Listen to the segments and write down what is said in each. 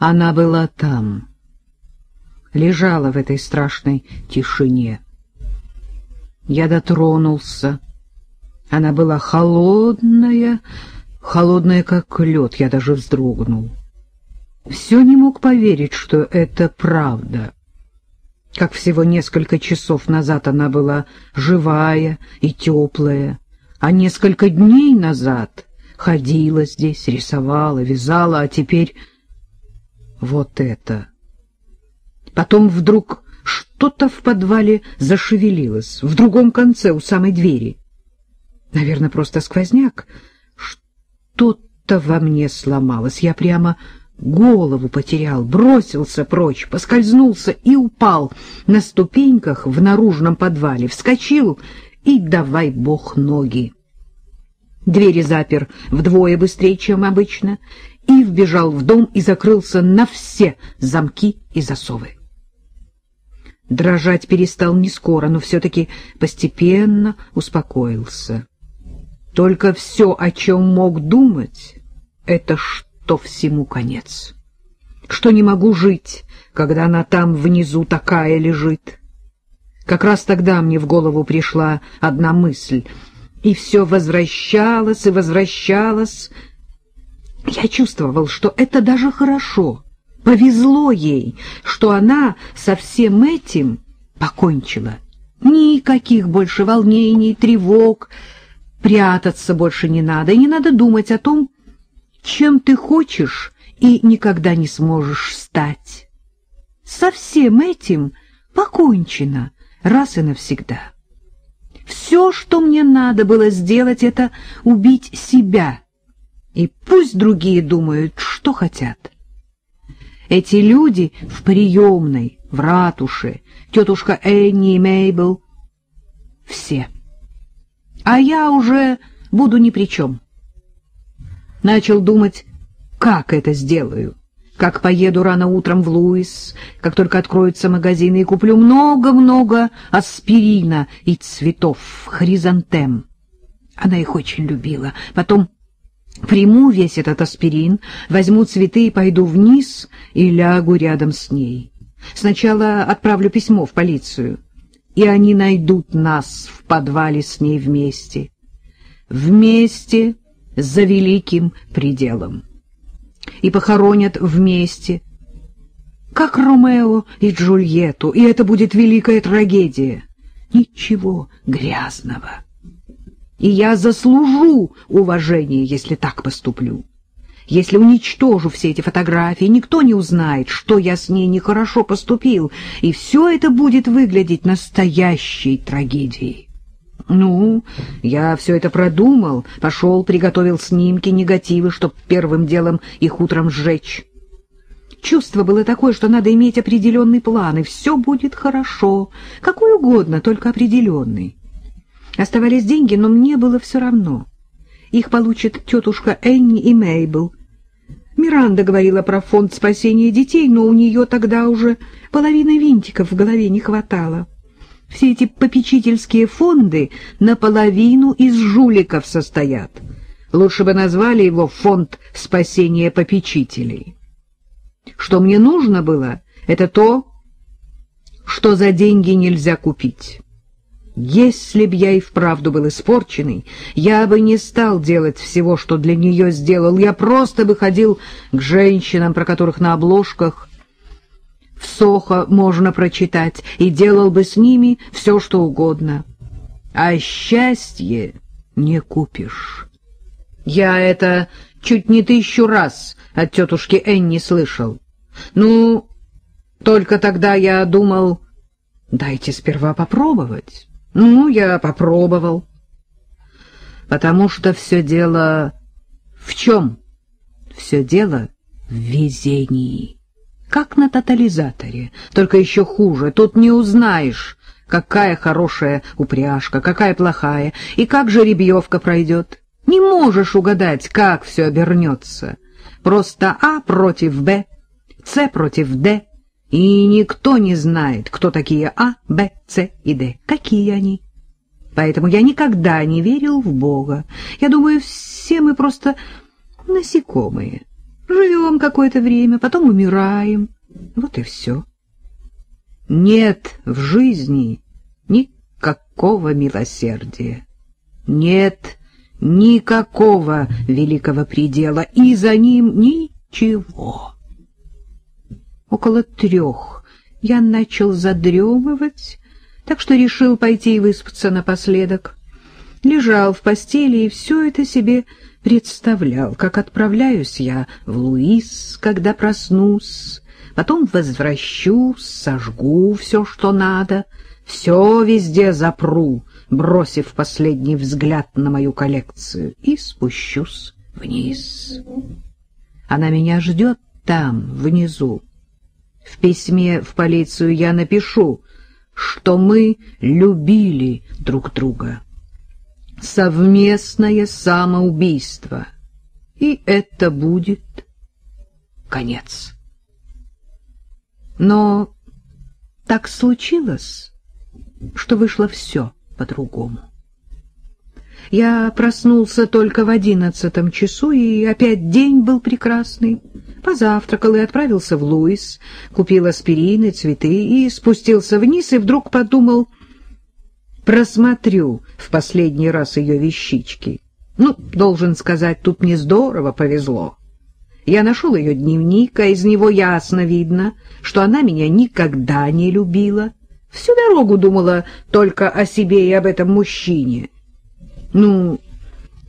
Она была там, лежала в этой страшной тишине. Я дотронулся. Она была холодная, холодная, как лед, я даже вздрогнул. Все не мог поверить, что это правда. Как всего несколько часов назад она была живая и теплая, а несколько дней назад ходила здесь, рисовала, вязала, а теперь вот это. Потом вдруг что-то в подвале зашевелилось, в другом конце, у самой двери. Наверное, просто сквозняк. Что-то во мне сломалось. Я прямо голову потерял, бросился прочь, поскользнулся и упал на ступеньках в наружном подвале, вскочил и давай бог ноги. Двери запер вдвое быстрее, чем обычно, и вбежал в дом и закрылся на все замки и засовы. Дрожать перестал не скоро, но все-таки постепенно успокоился. Только все, о чем мог думать, это что всему конец. Что не могу жить, когда она там внизу такая лежит. Как раз тогда мне в голову пришла одна мысль, и все возвращалось и возвращалось, я чувствовал, что это даже хорошо. Повезло ей, что она со всем этим покончила. Никаких больше волнений, тревог, прятаться больше не надо, и не надо думать о том, чем ты хочешь и никогда не сможешь стать. Со всем этим покончено раз и навсегда. Все, что мне надо было сделать, это убить себя — и пусть другие думают, что хотят. Эти люди в приемной, в ратуше, тетушка Энни и Мейбл — все. А я уже буду ни при чем. Начал думать, как это сделаю, как поеду рано утром в Луис, как только откроются магазины, и куплю много-много аспирина и цветов, хризантем. Она их очень любила. Потом Приму весь этот аспирин, возьму цветы и пойду вниз и лягу рядом с ней. Сначала отправлю письмо в полицию, и они найдут нас в подвале с ней вместе. Вместе за великим пределом. И похоронят вместе, как Ромео и Джульетту, и это будет великая трагедия. Ничего грязного и я заслужу уважение, если так поступлю. Если уничтожу все эти фотографии, никто не узнает, что я с ней нехорошо поступил, и все это будет выглядеть настоящей трагедией. Ну, я все это продумал, пошел, приготовил снимки, негативы, чтоб первым делом их утром сжечь. Чувство было такое, что надо иметь определенный план, и все будет хорошо, какой угодно, только определенный. Оставались деньги, но мне было все равно. Их получат тетушка Энни и Мейбл. Миранда говорила про фонд спасения детей, но у нее тогда уже половины винтиков в голове не хватало. Все эти попечительские фонды наполовину из жуликов состоят. Лучше бы назвали его «Фонд спасения попечителей». Что мне нужно было, это то, что за деньги нельзя купить. Если б я и вправду был испорченный, я бы не стал делать всего, что для нее сделал. Я просто бы ходил к женщинам, про которых на обложках в Сохо можно прочитать, и делал бы с ними все, что угодно. А счастье не купишь. Я это чуть не тысячу раз от тетушки Энни слышал. Ну, только тогда я думал, дайте сперва попробовать». Ну, я попробовал. Потому что все дело в чем? Все дело в везении. Как на тотализаторе, только еще хуже. Тут не узнаешь, какая хорошая упряжка, какая плохая, и как жеребьевка пройдет. Не можешь угадать, как все обернется. Просто А против Б, С против Д, и никто не знает, кто такие А, Б, С и Д. Какие они? Поэтому я никогда не верил в Бога. Я думаю, все мы просто насекомые. Живем какое-то время, потом умираем. Вот и все. Нет в жизни никакого милосердия. Нет никакого великого предела, и за ним ничего. Около трех я начал задремывать, так что решил пойти и выспаться напоследок. Лежал в постели и все это себе представлял, как отправляюсь я в Луис, когда проснусь, потом возвращусь, сожгу все, что надо, все везде запру, бросив последний взгляд на мою коллекцию, и спущусь вниз. Она меня ждет там, внизу. В письме в полицию я напишу, что мы любили друг друга. Совместное самоубийство. И это будет конец. Но так случилось, что вышло все по-другому. Я проснулся только в одиннадцатом часу, и опять день был прекрасный. Позавтракал и отправился в Луис, купил аспирин и цветы, и спустился вниз, и вдруг подумал, просмотрю в последний раз ее вещички. Ну, должен сказать, тут мне здорово повезло. Я нашел ее дневник, а из него ясно видно, что она меня никогда не любила. Всю дорогу думала только о себе и об этом мужчине. Ну,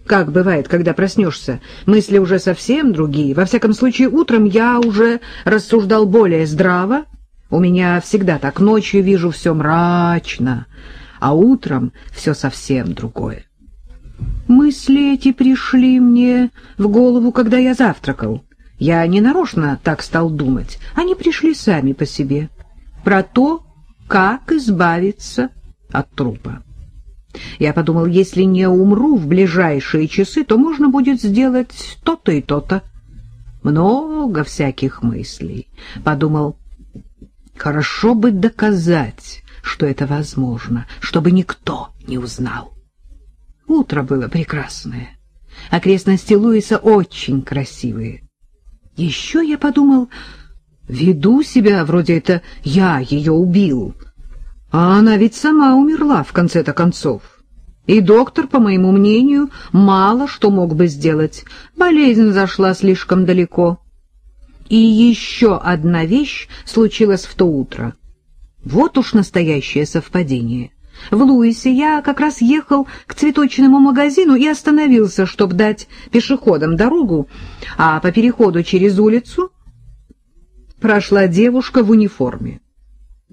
как бывает, когда проснешься, мысли уже совсем другие. Во всяком случае, утром я уже рассуждал более здраво. У меня всегда так, ночью вижу все мрачно, а утром все совсем другое. Мысли эти пришли мне в голову, когда я завтракал. Я не нарочно так стал думать, они пришли сами по себе. Про то, как избавиться от трупа. Я подумал, если не умру в ближайшие часы, то можно будет сделать то-то и то-то. Много всяких мыслей. Подумал, хорошо бы доказать, что это возможно, чтобы никто не узнал. Утро было прекрасное. Окрестности Луиса очень красивые. Еще я подумал, веду себя, вроде это я ее убил. А она ведь сама умерла в конце-то концов. И доктор, по моему мнению, мало что мог бы сделать. Болезнь зашла слишком далеко. И еще одна вещь случилась в то утро. Вот уж настоящее совпадение. В Луисе я как раз ехал к цветочному магазину и остановился, чтобы дать пешеходам дорогу, а по переходу через улицу прошла девушка в униформе.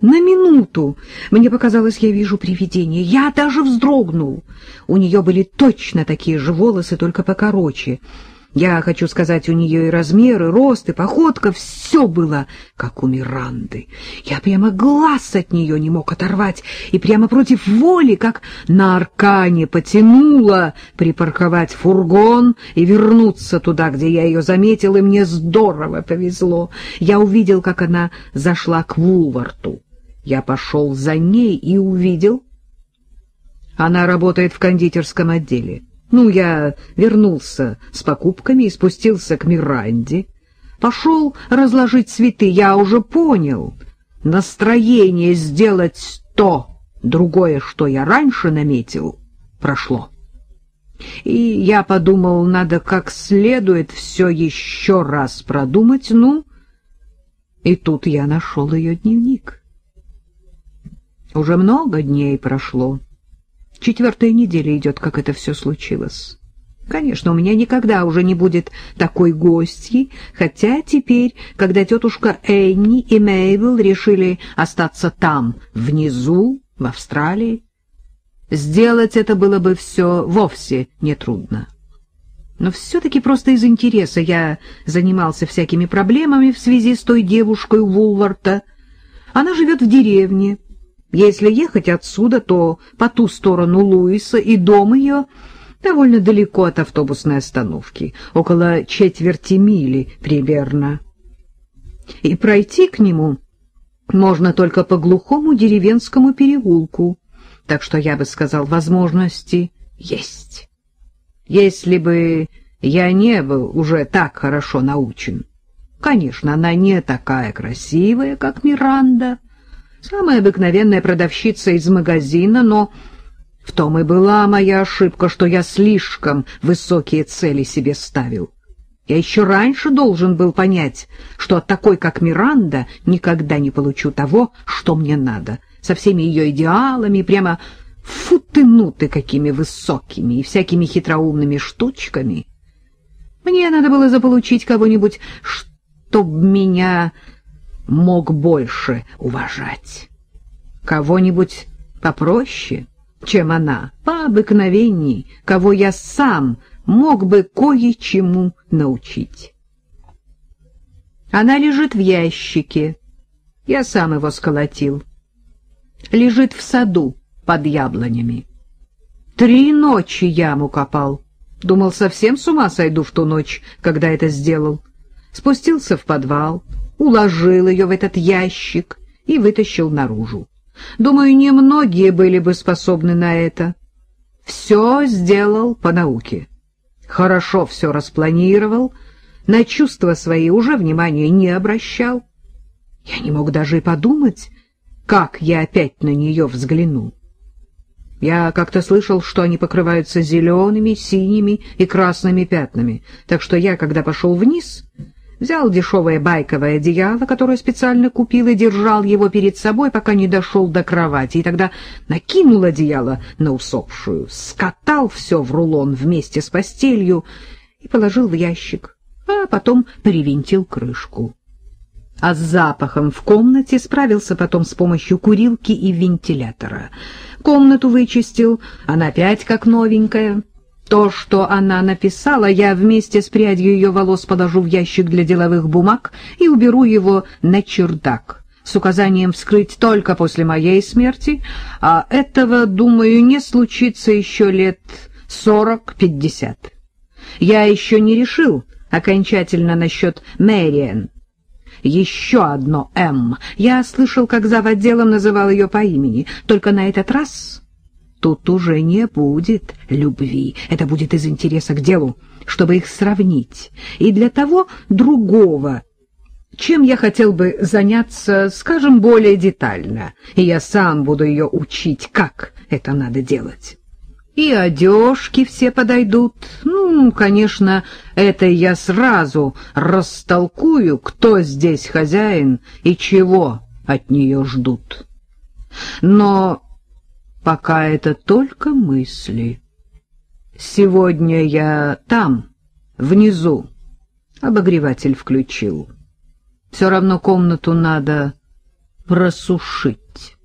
На минуту мне показалось, я вижу привидение. Я даже вздрогнул. У нее были точно такие же волосы, только покороче. Я хочу сказать, у нее и размеры, рост, и походка — все было, как у Миранды. Я прямо глаз от нее не мог оторвать, и прямо против воли, как на аркане, потянула припарковать фургон и вернуться туда, где я ее заметил, и мне здорово повезло. Я увидел, как она зашла к Вулварту. Я пошел за ней и увидел. Она работает в кондитерском отделе. Ну, я вернулся с покупками и спустился к Миранде. Пошел разложить цветы. Я уже понял. Настроение сделать то, другое, что я раньше наметил, прошло. И я подумал, надо как следует все еще раз продумать. Ну, и тут я нашел ее дневник. Уже много дней прошло. Четвертая неделя идет, как это все случилось. Конечно, у меня никогда уже не будет такой гостьи, хотя теперь, когда тетушка Энни и Мейбл решили остаться там, внизу, в Австралии, сделать это было бы все вовсе нетрудно. Но все-таки просто из интереса я занимался всякими проблемами в связи с той девушкой Вулварта. Она живет в деревне, если ехать отсюда, то по ту сторону Луиса и дом ее довольно далеко от автобусной остановки, около четверти мили примерно. И пройти к нему можно только по глухому деревенскому переулку, так что я бы сказал, возможности есть. Если бы я не был уже так хорошо научен. Конечно, она не такая красивая, как Миранда, самая обыкновенная продавщица из магазина, но в том и была моя ошибка, что я слишком высокие цели себе ставил. Я еще раньше должен был понять, что от такой, как Миранда, никогда не получу того, что мне надо, со всеми ее идеалами, прямо фу ты какими высокими и всякими хитроумными штучками. Мне надо было заполучить кого-нибудь, чтоб меня мог больше уважать. Кого-нибудь попроще, чем она, пообыкновенней, кого я сам мог бы кое-чему научить. Она лежит в ящике. Я сам его сколотил. Лежит в саду под яблонями. Три ночи яму копал. Думал, совсем с ума сойду в ту ночь, когда это сделал. Спустился в подвал, уложил ее в этот ящик и вытащил наружу. Думаю, немногие были бы способны на это. Все сделал по науке хорошо все распланировал, на чувства свои уже внимания не обращал. Я не мог даже и подумать, как я опять на нее взгляну. Я как-то слышал, что они покрываются зелеными, синими и красными пятнами, так что я, когда пошел вниз, взял дешевое байковое одеяло, которое специально купил, и держал его перед собой, пока не дошел до кровати, и тогда накинул одеяло на усопшую, скатал все в рулон вместе с постелью и положил в ящик, а потом перевинтил крышку. А с запахом в комнате справился потом с помощью курилки и вентилятора. Комнату вычистил, она опять как новенькая — то, что она написала, я вместе с прядью ее волос положу в ящик для деловых бумаг и уберу его на чердак с указанием вскрыть только после моей смерти, а этого, думаю, не случится еще лет сорок-пятьдесят. Я еще не решил окончательно насчет Мэриэн. Еще одно «М». Я слышал, как зав. отделом называл ее по имени, только на этот раз тут уже не будет любви. Это будет из интереса к делу, чтобы их сравнить. И для того другого, чем я хотел бы заняться, скажем, более детально. И я сам буду ее учить, как это надо делать. И одежки все подойдут. Ну, конечно, это я сразу растолкую, кто здесь хозяин и чего от нее ждут. Но пока это только мысли. Сегодня я там, внизу, обогреватель включил. Все равно комнату надо просушить.